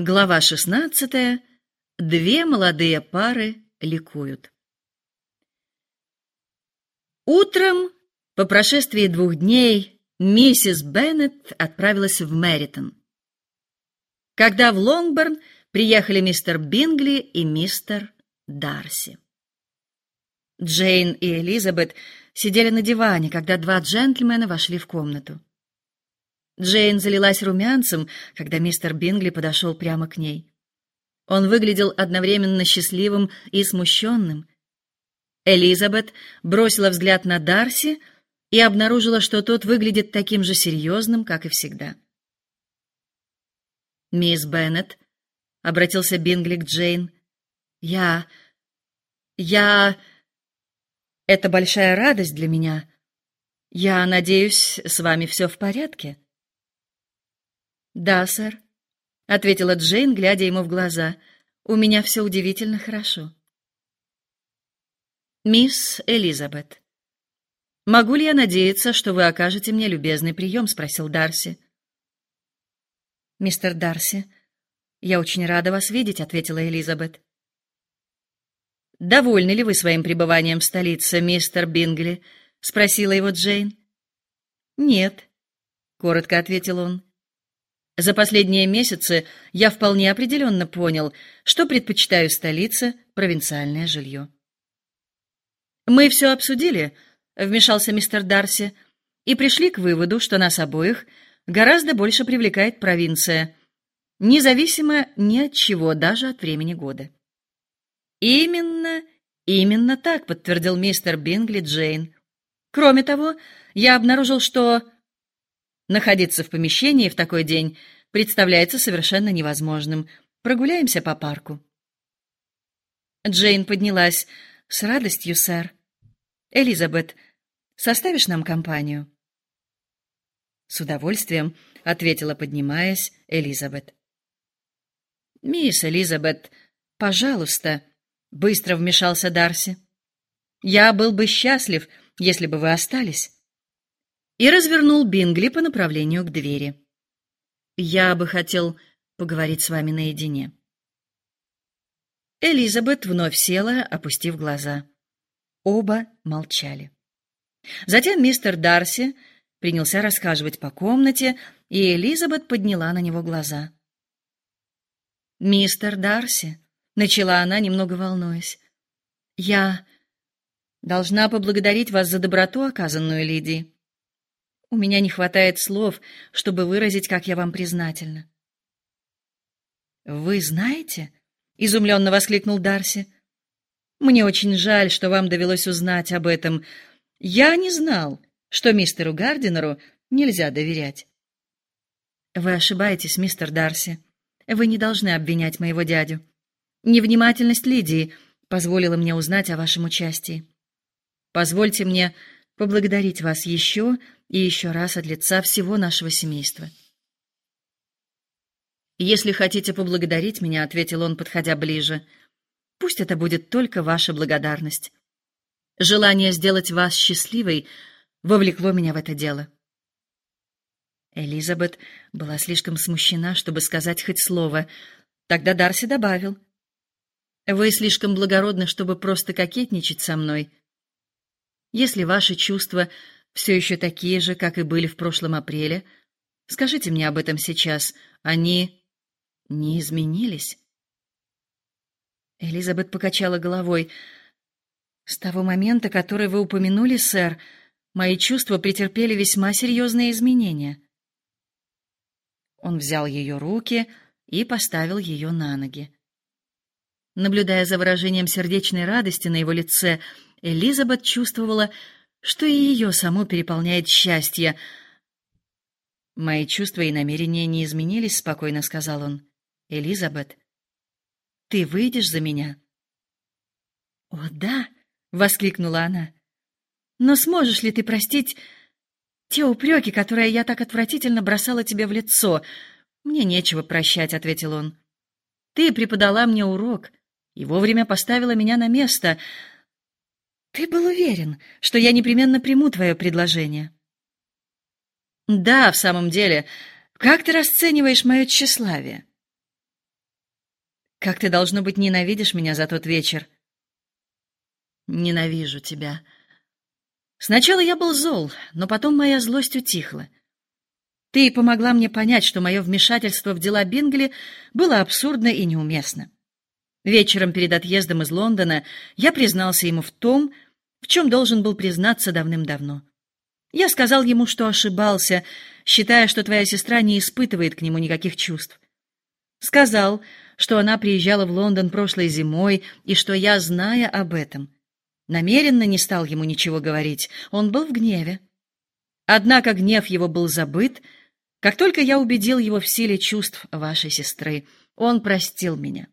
Глава 16. Две молодые пары ликуют. Утром, по прошествии двух дней, миссис Беннет отправилась в Мэритон. Когда в Лонгборн приехали мистер Бингли и мистер Дарси. Джейн и Элизабет сидели на диване, когда два джентльмена вошли в комнату. Джейн залилась румянцем, когда мистер Бингли подошел прямо к ней. Он выглядел одновременно счастливым и смущенным. Элизабет бросила взгляд на Дарси и обнаружила, что тот выглядит таким же серьезным, как и всегда. «Мисс Беннет», — обратился Бингли к Джейн, — «я... я... Это большая радость для меня. Я надеюсь, с вами все в порядке?» «Да, сэр», — ответила Джейн, глядя ему в глаза. «У меня все удивительно хорошо». «Мисс Элизабет, могу ли я надеяться, что вы окажете мне любезный прием?» — спросил Дарси. «Мистер Дарси, я очень рада вас видеть», — ответила Элизабет. «Довольны ли вы своим пребыванием в столице, мистер Бингли?» — спросила его Джейн. «Нет», — коротко ответил он. За последние месяцы я вполне определенно понял, что предпочитаю столице провинциальное жилье. Мы все обсудили, вмешался мистер Дарси, и пришли к выводу, что нас обоих гораздо больше привлекает провинция, независимо ни от чего, даже от времени года. Именно, именно так подтвердил мистер Бингли Джейн. Кроме того, я обнаружил, что Находиться в помещении в такой день представляется совершенно невозможным. Прогуляемся по парку. Джейн поднялась. С радостью, сэр. Элизабет, составишь нам компанию? С удовольствием, ответила, поднимаясь, Элизабет. Мисс Элизабет, пожалуйста, быстро вмешался Дарси. Я был бы счастлив, если бы вы остались и развернул Бингли по направлению к двери. «Я бы хотел поговорить с вами наедине». Элизабет вновь села, опустив глаза. Оба молчали. Затем мистер Дарси принялся рассказывать по комнате, и Элизабет подняла на него глаза. «Мистер Дарси», — начала она, немного волнуясь, — «я должна поблагодарить вас за доброту, оказанную Лидии. У меня не хватает слов, чтобы выразить, как я вам признательна. Вы знаете? изумленно воскликнул Дарси. Мне очень жаль, что вам довелось узнать об этом. Я не знал, что мистеру Гардинеру нельзя доверять. Вы ошибаетесь, мистер Дарси. Вы не должны обвинять моего дядю. Невнимательность Лидии позволила мне узнать о вашем участии. Позвольте мне поблагодарить вас еще и еще раз от лица всего нашего семейства. Если хотите поблагодарить меня, ответил он, подходя ближе. Пусть это будет только ваша благодарность. Желание сделать вас счастливой вовлекло меня в это дело. Элизабет была слишком смущена, чтобы сказать хоть слово. Тогда Дарси добавил: "Вы слишком благородны, чтобы просто кокетничать со мной. Если ваши чувства все еще такие же, как и были в прошлом апреле, скажите мне об этом сейчас. Они не изменились? Элизабет покачала головой. С того момента, который вы упомянули, сэр, мои чувства претерпели весьма серьезные изменения. Он взял ее руки и поставил ее на ноги. Наблюдая за выражением сердечной радости на его лице, Элизабет чувствовала, что и ее само переполняет счастье. Мои чувства и намерения не изменились, спокойно сказал он. Элизабет, ты выйдешь за меня? О, да, воскликнула она. Но сможешь ли ты простить те упреки, которые я так отвратительно бросала тебе в лицо? Мне нечего прощать, ответил он. Ты преподала мне урок и вовремя поставила меня на место. Ты был уверен, что я непременно приму твое предложение. Да, в самом деле, как ты расцениваешь мое тщеславие? Как ты должно быть ненавидишь меня за тот вечер? Ненавижу тебя. Сначала я был зол, но потом моя злость утихла. Ты помогла мне понять, что мое вмешательство в дела Бингли было абсурдно и неуместно. Вечером перед отъездом из Лондона я признался ему в том, в чем должен был признаться давным-давно. Я сказал ему, что ошибался, считая, что твоя сестра не испытывает к нему никаких чувств. Сказал, что она приезжала в Лондон прошлой зимой и что я, зная об этом, намеренно не стал ему ничего говорить. Он был в гневе. Однако гнев его был забыт, как только я убедил его в силе чувств вашей сестры. Он простил меня.